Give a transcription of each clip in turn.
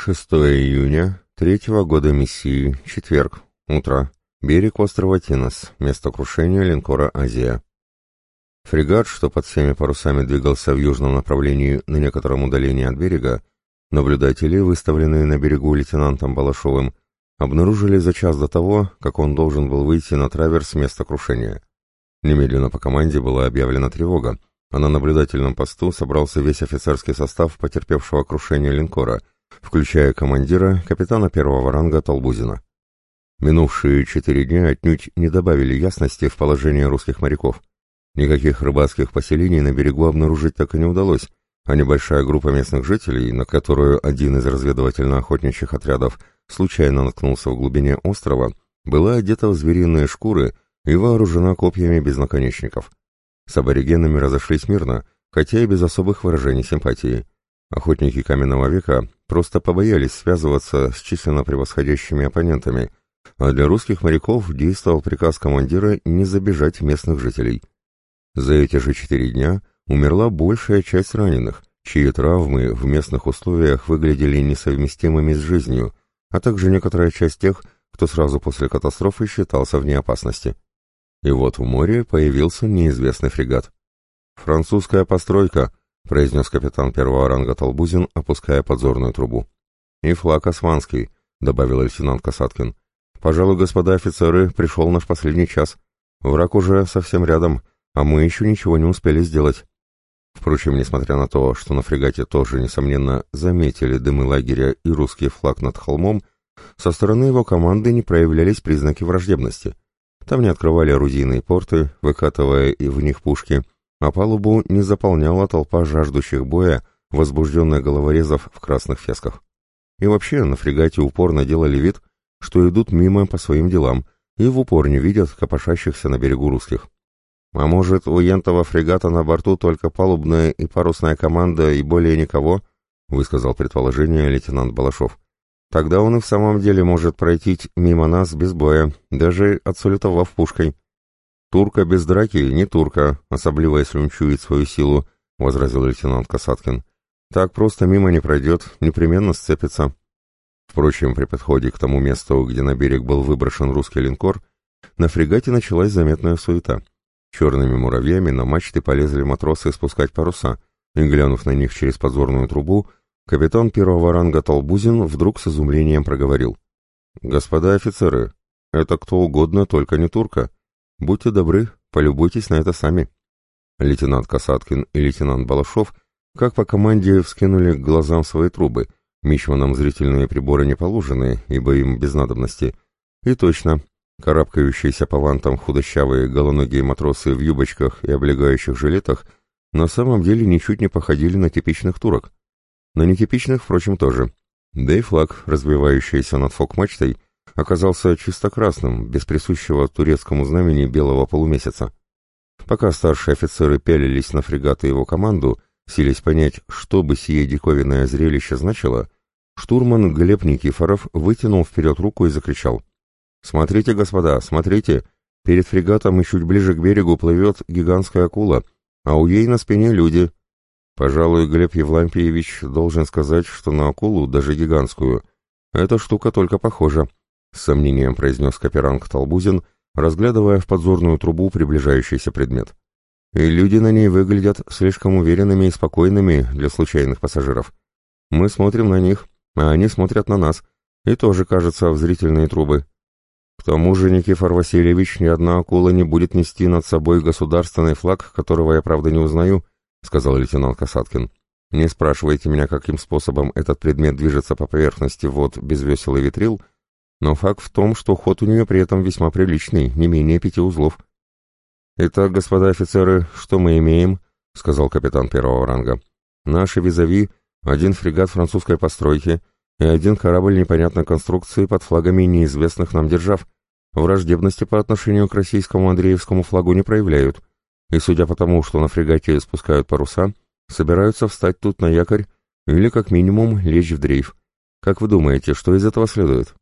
6 июня, третьего года миссии, четверг, утро. Берег острова Тинос, место крушения линкора «Азия». Фрегат, что под всеми парусами двигался в южном направлении на некотором удалении от берега, наблюдатели, выставленные на берегу лейтенантом Балашовым, обнаружили за час до того, как он должен был выйти на траверс места крушения. Немедленно по команде была объявлена тревога, а на наблюдательном посту собрался весь офицерский состав потерпевшего крушение линкора — включая командира, капитана первого ранга Толбузина. Минувшие четыре дня отнюдь не добавили ясности в положение русских моряков. Никаких рыбацких поселений на берегу обнаружить так и не удалось, а небольшая группа местных жителей, на которую один из разведывательно-охотничьих отрядов случайно наткнулся в глубине острова, была одета в звериные шкуры и вооружена копьями без наконечников. С аборигенами разошлись мирно, хотя и без особых выражений симпатии. Охотники каменного века просто побоялись связываться с численно превосходящими оппонентами, а для русских моряков действовал приказ командира не забежать местных жителей. За эти же четыре дня умерла большая часть раненых, чьи травмы в местных условиях выглядели несовместимыми с жизнью, а также некоторая часть тех, кто сразу после катастрофы считался вне опасности. И вот в море появился неизвестный фрегат. «Французская постройка», — произнес капитан первого ранга Толбузин, опуская подзорную трубу. «И флаг османский», — добавил лейтенант Касаткин. «Пожалуй, господа офицеры, пришел наш последний час. Враг уже совсем рядом, а мы еще ничего не успели сделать». Впрочем, несмотря на то, что на фрегате тоже, несомненно, заметили дымы лагеря и русский флаг над холмом, со стороны его команды не проявлялись признаки враждебности. Там не открывали орудийные порты, выкатывая и в них пушки — а палубу не заполняла толпа жаждущих боя, возбужденных головорезов в красных фесках. И вообще на фрегате упорно делали вид, что идут мимо по своим делам и в упор не видят копошащихся на берегу русских. А может, у Ентова фрегата на борту только палубная и парусная команда и более никого? Высказал предположение лейтенант Балашов. Тогда он и в самом деле может пройти мимо нас без боя, даже отсалютовав пушкой. «Турка без драки не турка, особливо если он чует свою силу», — возразил лейтенант Касаткин. «Так просто мимо не пройдет, непременно сцепится». Впрочем, при подходе к тому месту, где на берег был выброшен русский линкор, на фрегате началась заметная суета. Черными муравьями на мачты полезли матросы спускать паруса, и, глянув на них через подзорную трубу, капитан первого ранга Толбузин вдруг с изумлением проговорил. «Господа офицеры, это кто угодно, только не турка. Будьте добры, полюбуйтесь на это сами. Лейтенант Касаткин и лейтенант Балашов, как по команде, вскинули к глазам свои трубы. Мичманам зрительные приборы не положены, ибо им без надобности. И точно, карабкающиеся по вантам худощавые голоногие матросы в юбочках и облегающих жилетах на самом деле ничуть не походили на типичных турок. На нетипичных, впрочем, тоже. Да и флаг, развивающийся над фок-мачтой, оказался чисто красным, без присущего турецкому знамени белого полумесяца. Пока старшие офицеры пялились на фрегат и его команду, сились понять, что бы сие диковинное зрелище значило, штурман Глеб Никифоров вытянул вперед руку и закричал. «Смотрите, господа, смотрите! Перед фрегатом и чуть ближе к берегу плывет гигантская акула, а у ей на спине люди. Пожалуй, Глеб Евлампиевич должен сказать, что на акулу, даже гигантскую, эта штука только похожа. — с сомнением произнес Каперанг Толбузин, разглядывая в подзорную трубу приближающийся предмет. «И люди на ней выглядят слишком уверенными и спокойными для случайных пассажиров. Мы смотрим на них, а они смотрят на нас, и тоже, кажется, в зрительные трубы. К тому же, Никифор Васильевич, ни одна акула не будет нести над собой государственный флаг, которого я, правда, не узнаю», — сказал лейтенант Касаткин. «Не спрашивайте меня, каким способом этот предмет движется по поверхности вод без весел и ветрил», — но факт в том, что ход у нее при этом весьма приличный, не менее пяти узлов. «Итак, господа офицеры, что мы имеем?» — сказал капитан первого ранга. «Наши визави — один фрегат французской постройки и один корабль непонятной конструкции под флагами неизвестных нам держав. Враждебности по отношению к российскому Андреевскому флагу не проявляют, и, судя по тому, что на фрегате спускают паруса, собираются встать тут на якорь или, как минимум, лечь в дрейф. Как вы думаете, что из этого следует?»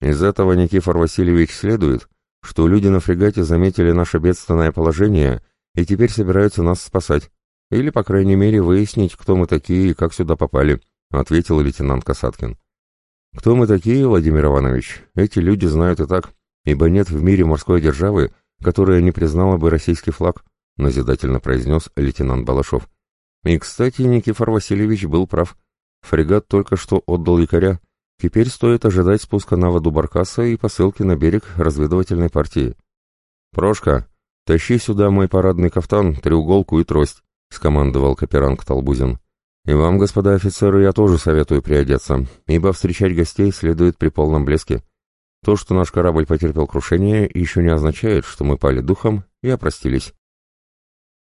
Из этого, Никифор Васильевич, следует, что люди на фрегате заметили наше бедственное положение и теперь собираются нас спасать. Или, по крайней мере, выяснить, кто мы такие и как сюда попали, — ответил лейтенант Касаткин. Кто мы такие, Владимир Иванович? Эти люди знают и так, ибо нет в мире морской державы, которая не признала бы российский флаг, назидательно произнес лейтенант Балашов. И, кстати, Никифор Васильевич был прав. Фрегат только что отдал якоря. Теперь стоит ожидать спуска на воду баркаса и посылки на берег разведывательной партии. «Прошка, тащи сюда мой парадный кафтан, треуголку и трость», — скомандовал Каперанг Толбузин. «И вам, господа офицеры, я тоже советую приодеться, ибо встречать гостей следует при полном блеске. То, что наш корабль потерпел крушение, еще не означает, что мы пали духом и опростились».